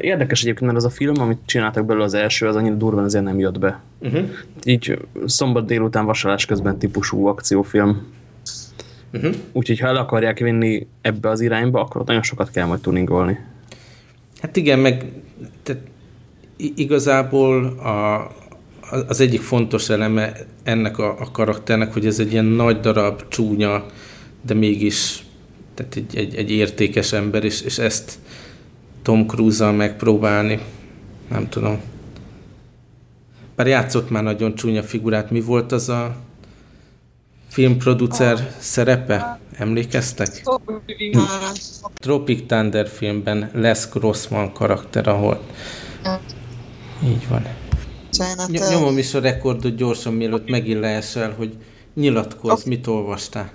Érdekes egyébként, mert az a film, amit csináltak belőle az első, az annyira durván azért nem jött be. Uh-huh. Így szombat délután vasalás közben típusú akciófilm. Uh-huh. Úgyhogy ha el akarják vinni ebbe az irányba, akkor ott nagyon sokat kell majd tuningolni. Hát igen, meg tehát igazából a, az egyik fontos eleme ennek a, a karakternek, hogy ez egy ilyen nagy darab, csúnya, de mégis tehát egy, egy, egy értékes ember, és, és ezt Tom Cruise-zal megpróbálni. Nem tudom. Bár játszott már nagyon csúnya figurát. Mi volt az a filmproducer a... szerepe? Emlékeztek? Tropic Thunder filmben Les Grossman karakter, ahol így van. Ny- nyomom is a rekordot gyorsan, mielőtt megint leesel, hogy nyilatkozz, oh. mit olvastál?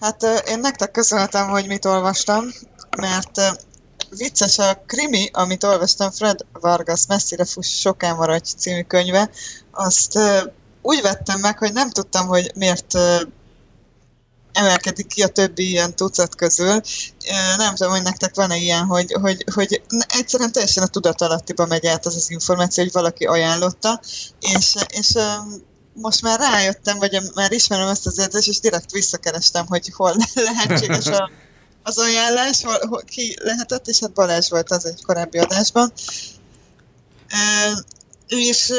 Hát én nektek köszönhetem, hogy mit olvastam, mert vicces a krimi, amit olvastam, Fred Vargas Messzire fuss soká maradj című könyve, azt úgy vettem meg, hogy nem tudtam, hogy miért emelkedik ki a többi ilyen tucat közül. Nem tudom, hogy nektek van-e ilyen, hogy, hogy, hogy egyszerűen teljesen a tudatalattiba megy át az az információ, hogy valaki ajánlotta, és, és most már rájöttem, vagy már ismerem ezt az érzést, és direkt visszakerestem, hogy hol lehetséges a az ajánlás, hol, ki lehetett, és hát Balázs volt az egy korábbi adásban. E, és e,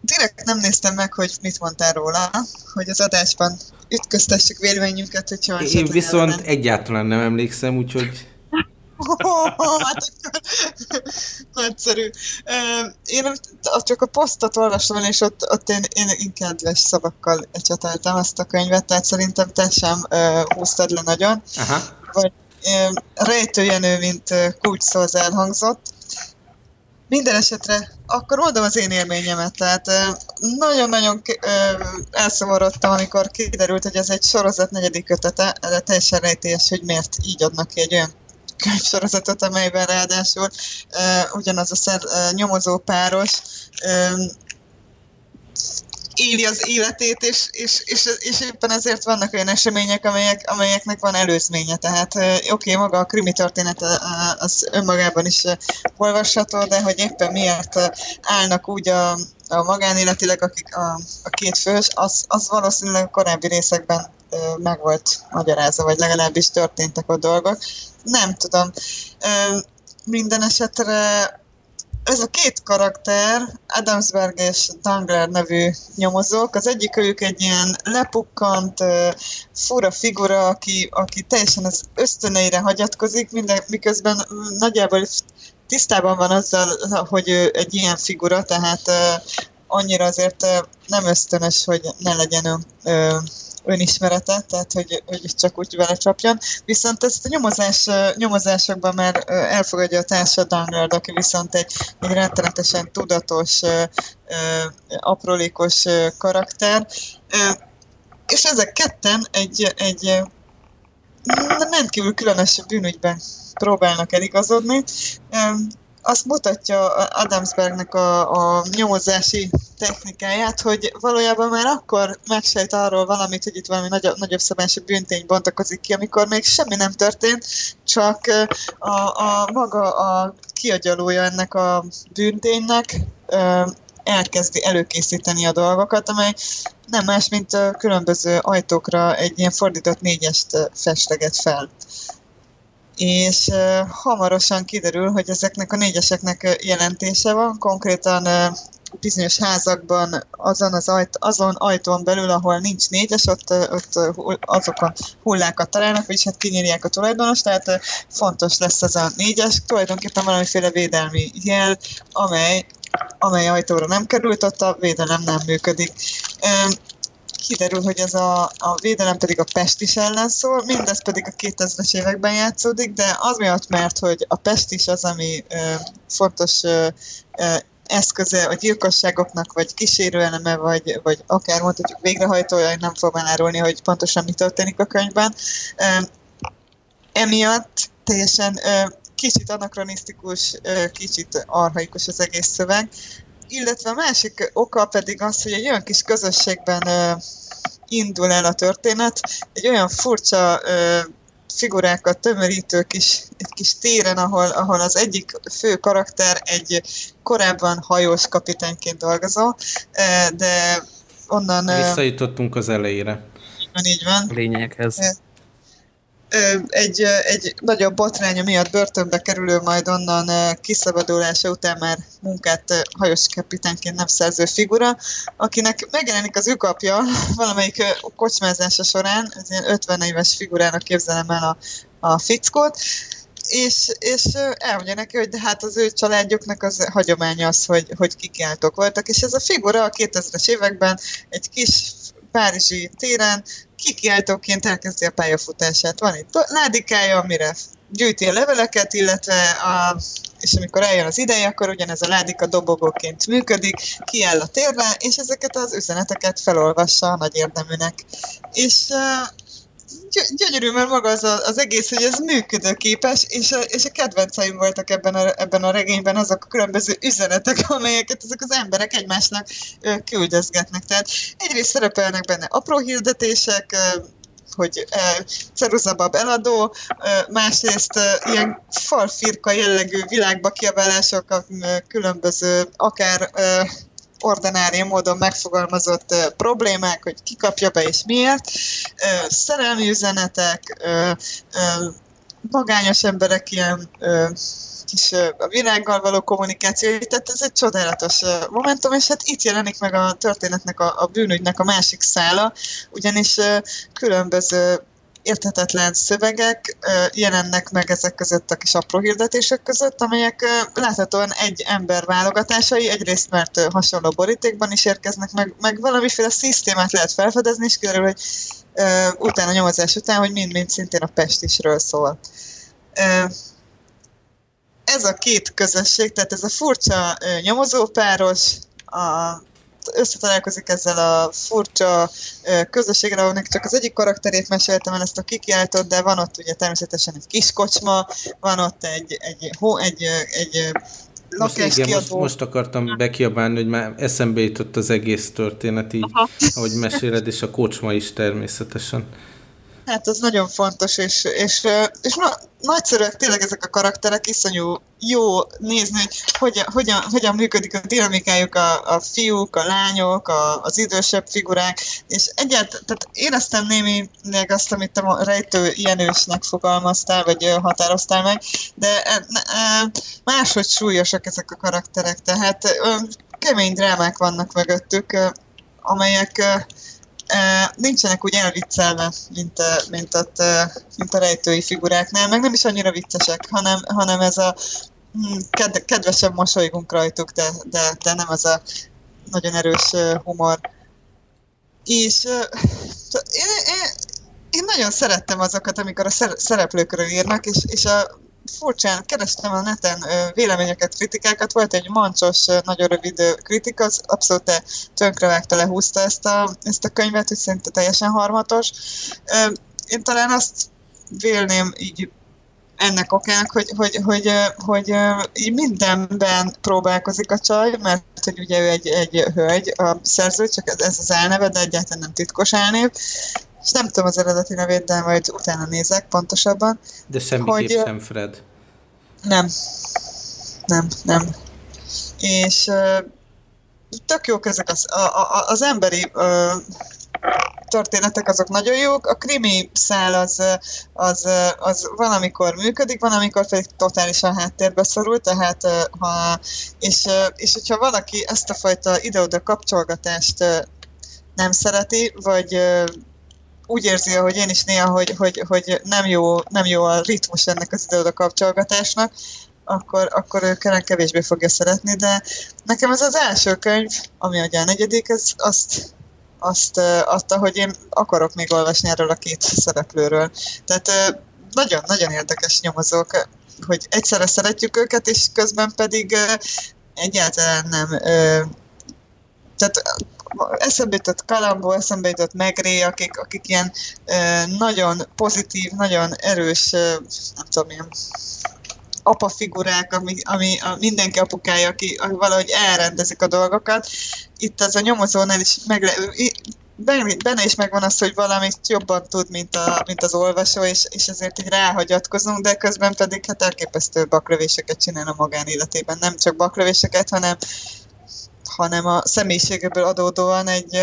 direkt nem néztem meg, hogy mit mondtál róla, hogy az adásban ütköztessük véleményünket, hogyha Én viszont ellene. egyáltalán nem emlékszem, úgyhogy Oh, hát akkor nagyszerű. Én csak a posztot olvastam, és ott, ott én, én, én kedves szavakkal csatáltam azt a könyvet, tehát szerintem te sem húztad le nagyon. Aha. Vagy rejtőjenő, mint kulcs szó az elhangzott. Minden esetre akkor mondom az én élményemet, tehát nagyon-nagyon elszavarodtam, amikor kiderült, hogy ez egy sorozat negyedik kötete, de teljesen rejtélyes, hogy miért így adnak ki egy olyan könyvsorozatot, amelyben ráadásul ugyanaz a szer, nyomozó páros éli az életét, és, és, és, és éppen ezért vannak olyan események, amelyek, amelyeknek van előzménye. Tehát oké, okay, maga a krimi történet az önmagában is olvasható, de hogy éppen miért állnak úgy a, a magánéletileg akik a, a két fős, az, az valószínűleg a korábbi részekben meg volt magyarázva, vagy legalábbis történtek a dolgok. Nem tudom. Minden esetre ez a két karakter, Adamsberg és Dangler nevű nyomozók, az egyik egy ilyen lepukkant, fura figura, aki, aki teljesen az ösztöneire hagyatkozik, minden, miközben nagyjából tisztában van azzal, hogy ő egy ilyen figura, tehát annyira azért nem ösztönös, hogy ne legyen önismerete, tehát hogy, hogy csak úgy vele csapjon. Viszont ezt a nyomozás, nyomozásokban már elfogadja a társa Dangard, aki viszont egy, egy rettenetesen tudatos, aprólékos karakter. És ezek ketten egy, egy rendkívül különös bűnügyben próbálnak eligazodni azt mutatja Adamsbergnek a, a nyomozási technikáját, hogy valójában már akkor megsejt arról valamit, hogy itt valami nagyobb, nagyobb szabású bűntény bontakozik ki, amikor még semmi nem történt, csak a, a maga a kiagyalója ennek a bűnténynek elkezdi előkészíteni a dolgokat, amely nem más, mint különböző ajtókra egy ilyen fordított négyest festeget fel és hamarosan kiderül, hogy ezeknek a négyeseknek jelentése van, konkrétan bizonyos házakban azon az ajt, azon ajtón belül, ahol nincs négyes, ott, ott azokon hullákat találnak, vagyis hát kinyírják a tulajdonos, tehát fontos lesz ez a négyes, tulajdonképpen valamiféle védelmi jel, amely amely ajtóra nem került, ott a védelem nem működik kiderül, hogy ez a, a védelem pedig a Pestis ellen szól, mindez pedig a 2000-es években játszódik, de az miatt, mert hogy a Pestis az, ami ö, fontos ö, ö, eszköze a gyilkosságoknak, vagy kísérőeleme, vagy, vagy akár mondhatjuk végrehajtója, nem fogom elárulni, hogy pontosan mi történik a könyvben. Emiatt teljesen kicsit anakronisztikus, kicsit arhaikus az egész szöveg, illetve a másik oka pedig az, hogy egy olyan kis közösségben ö, indul el a történet, egy olyan furcsa ö, figurákat tömörítő kis, egy kis téren, ahol, ahol az egyik fő karakter egy korábban hajós kapitányként dolgozó, de onnan... Visszajutottunk az elejére. Így van, így van. Lényeghez egy, egy nagyobb botránya miatt börtönbe kerülő, majd onnan kiszabadulása után már munkát hajós kapitányként nem szerző figura, akinek megjelenik az ükapja valamelyik kocsmázása során, ez ilyen 50 éves figurának képzelem el a, a fickót, és, és elmondja neki, hogy de hát az ő családjuknak az hagyománya az, hogy, hogy kikiáltók voltak, és ez a figura a 2000-es években egy kis párizsi téren kikiáltóként elkezdi a pályafutását. Van egy ládikája, amire gyűjti a leveleket, illetve a, és amikor eljön az ideje, akkor ugyanez a ládika dobogóként működik, kiáll a térre, és ezeket az üzeneteket felolvassa a nagy érdeműnek. És uh, gyönyörű, mert maga az, a, az egész, hogy ez működőképes, és a, és a kedvenceim voltak ebben a, ebben a regényben azok a különböző üzenetek, amelyeket ezek az emberek egymásnak küldözgetnek. Tehát egyrészt szerepelnek benne apró hirdetések, hogy e, ceruzabab eladó, e, másrészt e, ilyen falfirka jellegű világba kiabálások, különböző akár ordinári módon megfogalmazott problémák, hogy ki kapja be és miért, szerelmi üzenetek, magányos emberek ilyen kis a világgal való kommunikáció, tehát ez egy csodálatos momentum, és hát itt jelenik meg a történetnek, a, a bűnügynek a másik szála, ugyanis különböző érthetetlen szövegek jelennek meg ezek között a kis apró hirdetések között, amelyek láthatóan egy ember válogatásai, egyrészt mert hasonló borítékban is érkeznek, meg, meg valamiféle szisztémát lehet felfedezni, és kiderül, hogy utána nyomozás után, hogy mind-mind szintén a Pestisről szól. Ez a két közösség, tehát ez a furcsa nyomozópáros, a összetalálkozik ezzel a furcsa közösséggel, ahol csak az egyik karakterét meséltem el, ezt a kikiáltott, de van ott ugye természetesen egy kis kocsma, van ott egy, egy, egy, egy, egy most, igen, most, most akartam bekiabálni, hogy már eszembe jutott az egész történet így, Aha. ahogy meséled, és a kocsma is természetesen. Hát ez nagyon fontos, és, és, és na, nagyszerűek tényleg ezek a karakterek, iszonyú jó nézni, hogy hogyan, hogyan, hogyan működik a dinamikájuk a, a fiúk, a lányok, a, az idősebb figurák, és egyáltalán, tehát éreztem némileg azt, amit a rejtő ősnek fogalmaztál, vagy határoztál meg, de e, e, máshogy súlyosak ezek a karakterek, tehát kemény drámák vannak mögöttük, amelyek nincsenek úgy elviccelve, mint, mint, ott, mint a rejtői figuráknál, meg nem is annyira viccesek, hanem, hanem ez a hm, ked, kedvesen mosolygunk rajtuk, de, de, de nem ez a nagyon erős humor. És én, én, én nagyon szerettem azokat, amikor a szereplőkről írnak, és, és a furcsán kerestem a neten véleményeket, kritikákat, volt egy mancsos, nagyon rövid kritika, az abszolút tönkrevágta, lehúzta ezt a, ezt a könyvet, hogy szerintem teljesen harmatos. Én talán azt vélném így ennek okának, hogy, hogy, hogy, hogy, hogy mindenben próbálkozik a csaj, mert hogy ugye ő egy, egy hölgy, a szerző, csak ez az elneve, de egyáltalán nem titkos elnév, és nem tudom az eredeti nevét, de majd utána nézek pontosabban. De semmiképp sem Fred. Nem. Nem, nem. És tök jók ezek az, a, a, az emberi uh, történetek azok nagyon jók, a krimi szál az, az, az van, amikor működik, van, amikor pedig totálisan háttérbe szorul, tehát ha, és, és hogyha valaki ezt a fajta ide-oda kapcsolgatást nem szereti, vagy úgy érzi, hogy én is néha, hogy, hogy, hogy nem, jó, nem jó a ritmus ennek az ide kapcsolgatásnak, akkor, akkor ő keren kevésbé fogja szeretni, de nekem ez az első könyv, ami ugye a negyedik, ez azt, azt adta, hogy én akarok még olvasni erről a két szereplőről. Tehát nagyon-nagyon érdekes nyomozók, hogy egyszerre szeretjük őket, és közben pedig egyáltalán nem tehát eszembe jutott Kalambó, eszembe jutott Megré, akik, akik ilyen nagyon pozitív, nagyon erős, nem tudom, ilyen apafigurák, ami, ami a mindenki apukája, aki, aki valahogy elrendezik a dolgokat. Itt az a nyomozónál is megle, benne is megvan az, hogy valamit jobban tud, mint, a, mint az olvasó, és, és ezért így ráhagyatkozunk, de közben pedig hát elképesztő baklövéseket csinál a magánéletében. Nem csak baklövéseket, hanem hanem a személyiségeből adódóan egy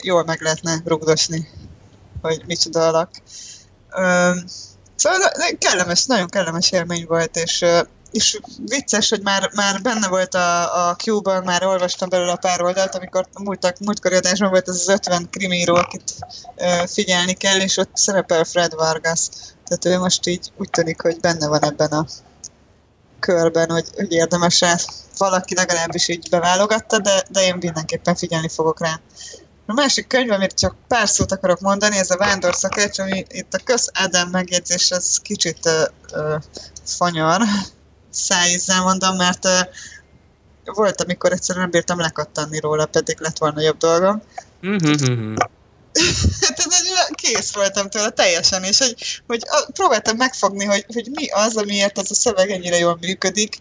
jól meg lehetne rugdosni, hogy micsoda alak. Szóval kellemes, nagyon kellemes élmény volt, és, és vicces, hogy már, már benne volt a, a Q-ban, már olvastam belőle a pár oldalt, amikor múltak, múltkori adásban volt ez az 50 krimíró, akit figyelni kell, és ott szerepel Fred Vargas. Tehát ő most így úgy tűnik, hogy benne van ebben a körben, hogy, hogy érdemes rá valaki legalábbis így beválogatta, de, de én mindenképpen figyelni fogok rá. A másik könyv, amit csak pár szót akarok mondani, ez a Vándor szakács, ami itt a köz Ádám megjegyzés, ez kicsit uh, uh, fanyar, szájízzel mondom, mert uh, volt, amikor egyszerűen nem bírtam lekattanni róla, pedig lett volna jobb dolgom. Mm-hmm. Hát kész voltam tőle teljesen, és hogy, hogy próbáltam megfogni, hogy, hogy mi az, amiért ez a szöveg ennyire jól működik,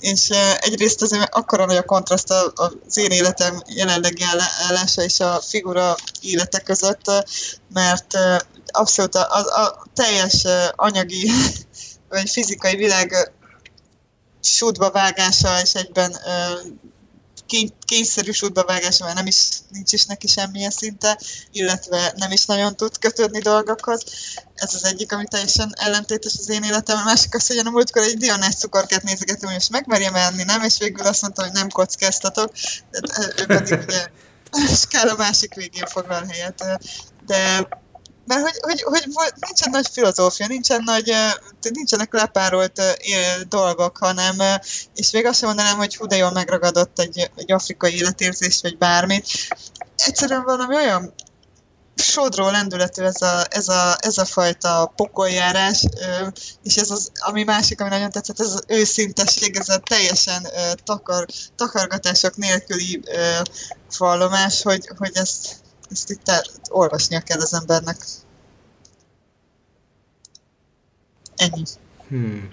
és egyrészt azért akkora nagy a kontraszt az én életem jelenlegi állása és a figura élete között, mert abszolút a, a, a teljes anyagi vagy fizikai világ sútba vágása és egyben kényszerű sútbavágása, mert nem is, nincs is neki semmilyen szinte, illetve nem is nagyon tud kötődni dolgokhoz. Ez az egyik, ami teljesen ellentétes az én életem. A másik az, hogy a múltkor egy Dionás cukorkát nézegettem, és megmerjem enni, nem? És végül azt mondtam, hogy nem kockáztatok. De ő pedig ugye a másik végén foglal helyet. De mert hogy, hogy, hogy nincsen nagy filozófia, nincsen nagy, nincsenek lepárolt dolgok, hanem, és még azt sem mondanám, hogy hú, de jól megragadott egy, egy afrikai életérzést, vagy bármit. Egyszerűen valami olyan sodró lendületű ez a, ez a, ez a fajta pokoljárás, és ez az, ami másik, ami nagyon tetszett, ez az őszintesség, ez a teljesen takar, takargatások nélküli vallomás, hogy, hogy ezt, ezt itt olvasnia kell az embernek. Ennyi. Hmm.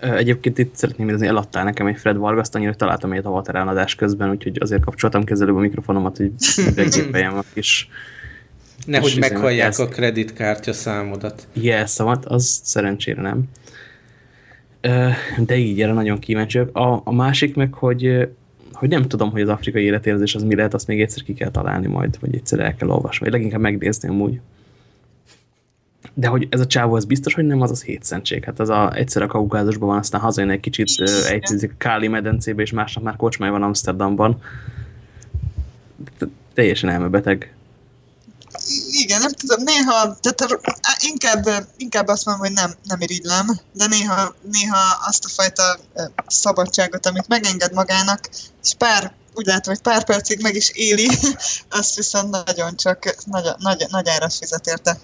Egyébként itt szeretném érezni, eladtál nekem egy Fred Vargas, annyira találtam egyet a Waterán közben, úgyhogy azért kapcsoltam kezelőbb a mikrofonomat, hogy begépeljem a kis Nehogy meghallják a kreditkártya számodat. Jelszavat, az szerencsére nem. De így erre nagyon kíváncsi a, a másik meg, hogy, hogy nem tudom, hogy az afrikai életérzés az mi lehet, azt még egyszer ki kell találni majd, vagy egyszer el kell olvasni, vagy leginkább megnézni amúgy. De hogy ez a csávó, az biztos, hogy nem az az hétszentség. Hát az a, egyszer a kaukázusban van, aztán hazajön egy kicsit egyszerűzik a Káli medencébe, és másnap már kocsmáj van Amsterdamban. Teljesen elmebeteg igen, nem tudom, néha, tehát inkább, inkább azt mondom, hogy nem, nem irigylem, de néha, néha azt a fajta szabadságot, amit megenged magának, és pár, úgy látom, hogy pár percig meg is éli, azt viszont nagyon csak, nagy, nagy, nagy áras fizet érte.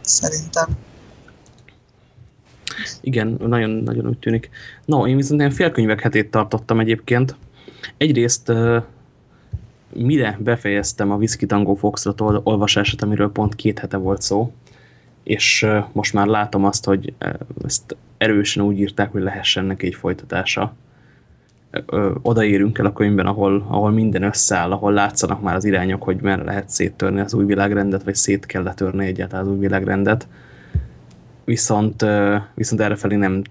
Szerintem. Igen, nagyon-nagyon úgy tűnik. No, én viszont ilyen félkönyvek hetét tartottam egyébként. Egyrészt mire befejeztem a Whisky Tango Foxtrot olvasását, amiről pont két hete volt szó, és most már látom azt, hogy ezt erősen úgy írták, hogy lehessen neki egy folytatása. Odaérünk el a könyvben, ahol, ahol minden összeáll, ahol látszanak már az irányok, hogy merre lehet széttörni az új világrendet, vagy szét kell letörni egyáltalán az új világrendet. Viszont, viszont errefelé nem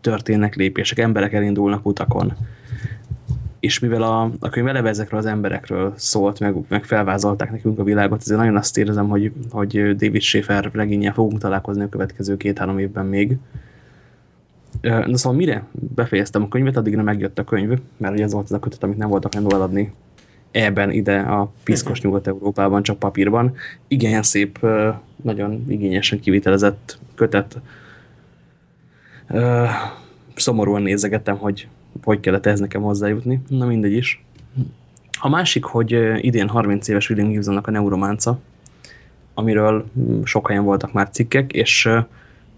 történnek lépések, emberek elindulnak utakon és mivel a, a könyv eleve ezekről az emberekről szólt, meg, meg felvázolták nekünk a világot, ezért nagyon azt érzem, hogy, hogy David Schaefer regényel fogunk találkozni a következő két-három évben még. Na szóval mire befejeztem a könyvet, addigra megjött a könyv, mert ez volt az a kötet, amit nem voltak nem eladni ebben ide a piszkos Nyugat-Európában, csak papírban. Igen szép, nagyon igényesen kivitelezett kötet. Szomorúan nézegettem, hogy hogy kellett ez nekem hozzájutni. Na mindegy is. A másik, hogy idén 30 éves William Gibsonnak a Neurománca, amiről sok helyen voltak már cikkek, és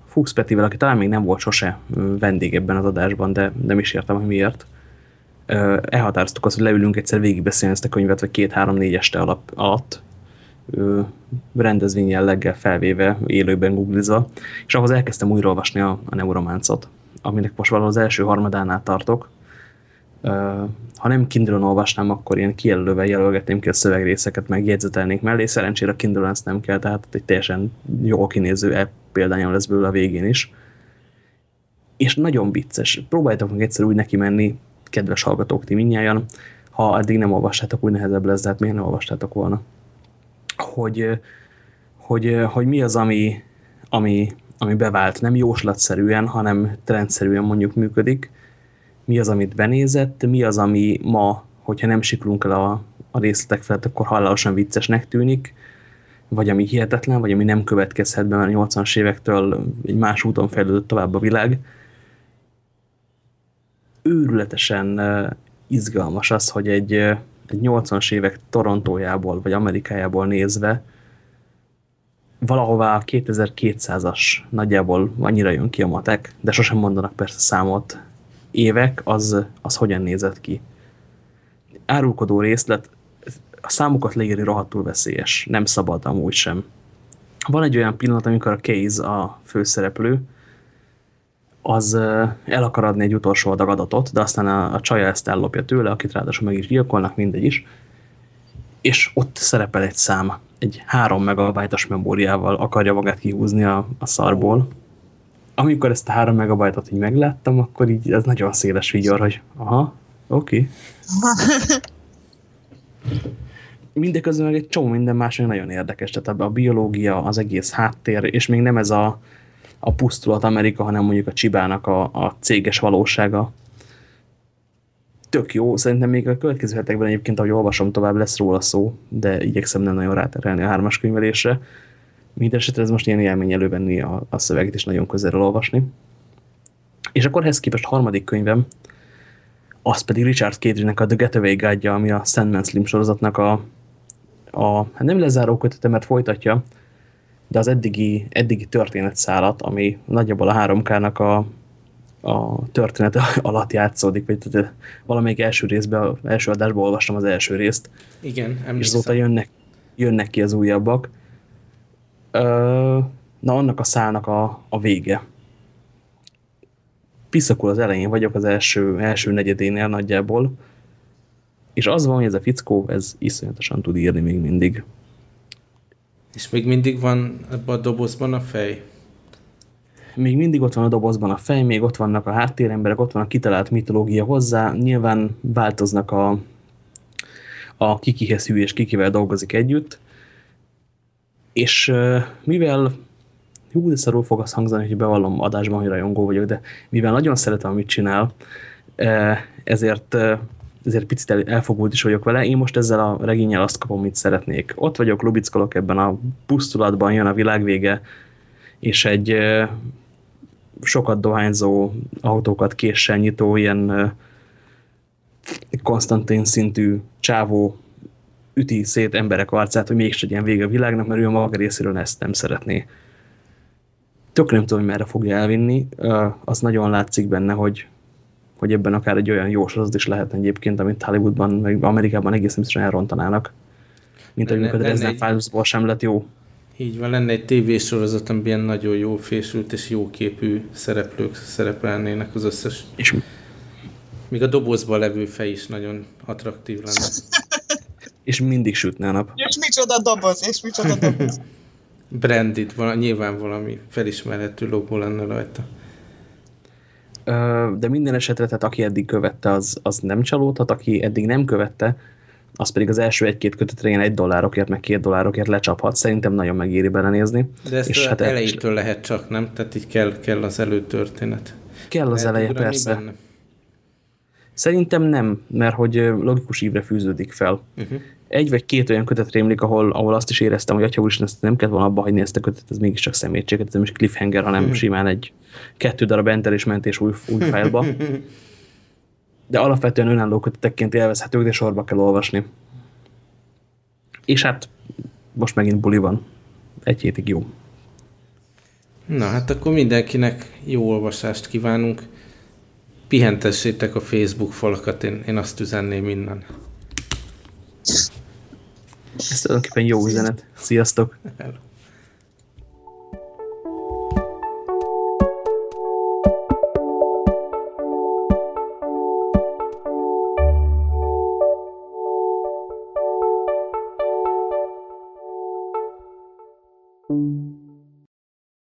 Fuchs Petivel, aki talán még nem volt sose vendég ebben az adásban, de nem is értem, hogy miért, elhatároztuk azt, hogy leülünk egyszer végigbeszélni ezt a könyvet, vagy két-három-négy este alap, alatt, rendezvény jelleggel felvéve, élőben googlizva, és ahhoz elkezdtem újraolvasni a, a Neurománcot aminek most valahol az első harmadánál tartok. Ha nem Kindle-on olvasnám, akkor ilyen kijelölővel jelölgetném ki a szövegrészeket, meg jegyzetelnék mellé. Szerencsére Kindle-on ezt nem kell, tehát egy teljesen jól kinéző app példánya lesz belőle a végén is. És nagyon vicces. Próbáljátok meg egyszer úgy neki menni, kedves hallgatók, ti mindnyájan. Ha eddig nem olvastátok, úgy nehezebb lesz, de hát miért nem olvastátok volna? Hogy, hogy, hogy mi az, ami, ami ami bevált, nem jóslatszerűen, hanem trendszerűen mondjuk működik. Mi az, amit benézett, mi az, ami ma, hogyha nem siklunk el a, a részletek felett, akkor halálosan viccesnek tűnik, vagy ami hihetetlen, vagy ami nem következhet be, mert a 80-as évektől egy más úton fejlődött tovább a világ. Őrületesen izgalmas az, hogy egy, egy 80-as évek Torontójából, vagy Amerikájából nézve, valahová a 2200-as nagyjából annyira jön ki a matek, de sosem mondanak persze számot. Évek, az, az hogyan nézett ki. Árulkodó részlet, a számokat leírni rohadtul veszélyes, nem szabad amúgy sem. Van egy olyan pillanat, amikor a Case, a főszereplő, az el akar adni egy utolsó adag adatot, de aztán a, a csaja ezt ellopja tőle, akit ráadásul meg is gyilkolnak, mindegy is, és ott szerepel egy szám egy 3 megabajtos memóriával akarja magát kihúzni a, a szarból. Amikor ezt a 3 megabajtot így megláttam, akkor így ez nagyon széles vigyor, hogy aha, oké. Okay. Mindeközben meg egy csomó minden más nagyon érdekes, tehát ebbe a biológia, az egész háttér, és még nem ez a, a pusztulat Amerika, hanem mondjuk a csibának a, a céges valósága. Tök jó. Szerintem még a következő hetekben egyébként, ahogy olvasom tovább, lesz róla szó, de igyekszem nem nagyon ráterelni a hármas könyvelésre. Mindenesetre ez most ilyen élmény elővenni a, a szöveget, és nagyon közelről olvasni. És akkor ehhez képest harmadik könyvem, az pedig Richard Cadry-nek a The Getaway Guide-ja, ami a Sandman Slim sorozatnak a, a hát nem lezáró kötete, mert folytatja, de az eddigi, eddigi történetszálat, ami nagyjából a 3K-nak a, a történet alatt játszódik, vagy tehát valamelyik első részben, első adásban olvastam az első részt. Igen, emlékszem. És azóta jönnek, jönnek ki az újabbak. Ö, na, annak a szálnak a, a vége. Piszakul az elején vagyok az első, első negyedénél nagyjából, és az van, hogy ez a fickó, ez iszonyatosan tud írni még mindig. És még mindig van ebben a dobozban a fej? Még mindig ott van a dobozban a fej, még ott vannak a háttéremberek, ott van a kitalált mitológia hozzá, nyilván változnak a, a kikihez hű és kikivel dolgozik együtt, és mivel hú, de szarul fog azt hangzani, hogy bevallom adásban, hogy rajongó vagyok, de mivel nagyon szeretem, amit csinál, ezért, ezért picit elfogult is vagyok vele. Én most ezzel a regényel azt kapom, mit szeretnék. Ott vagyok, lubickolok ebben a pusztulatban, jön a világvége, és egy sokat dohányzó autókat késsel nyitó, ilyen Konstantin szintű csávó üti szét emberek arcát, hogy mégis legyen vége a világnak, mert ő a maga részéről ezt nem szeretné. Tök nem tudom, hogy merre fogja elvinni. Az nagyon látszik benne, hogy, hogy ebben akár egy olyan jó sorozat is lehet egyébként, amit Hollywoodban, meg Amerikában egészen biztosan elrontanának. Mint ahogy a Dresden Files-ból sem lett jó. Így van, lenne egy tévésorozat, amiben nagyon jó fésült és jó képű szereplők szerepelnének az összes. És még a dobozban levő fej is nagyon attraktív lenne. és mindig sütne a nap. És micsoda doboz, és micsoda doboz. Branded, vala, nyilván valami felismerhető logó lenne rajta. De minden esetre, tehát aki eddig követte, az, az nem csalódhat, aki eddig nem követte, az pedig az első egy-két kötetre ilyen egy dollárokért, meg két dollárokért lecsaphat. Szerintem nagyon megéri belenézni. De ezt és hát elejétől lehet csak, nem? Tehát így kell, kell az előtörténet. Kell az lehet eleje, persze. Benne? Szerintem nem, mert hogy logikus ívre fűződik fel. Uh -huh. Egy vagy két olyan kötet rémlik, ahol, ahol azt is éreztem, hogy atya úristen, ezt nem kellett volna abba hagyni ezt a kötetet, ez mégiscsak szemétség, ez nem is cliffhanger, hanem uh -huh. simán egy kettő darab enter és mentés új, új fájlba. De alapvetően önálló kötetekként élvezhetők, de sorba kell olvasni. És hát most megint buli van. Egy hétig jó. Na, hát akkor mindenkinek jó olvasást kívánunk pihentessétek a Facebook falakat, én, én azt üzenném innen. Ez tulajdonképpen jó üzenet. Sziasztok! Hello.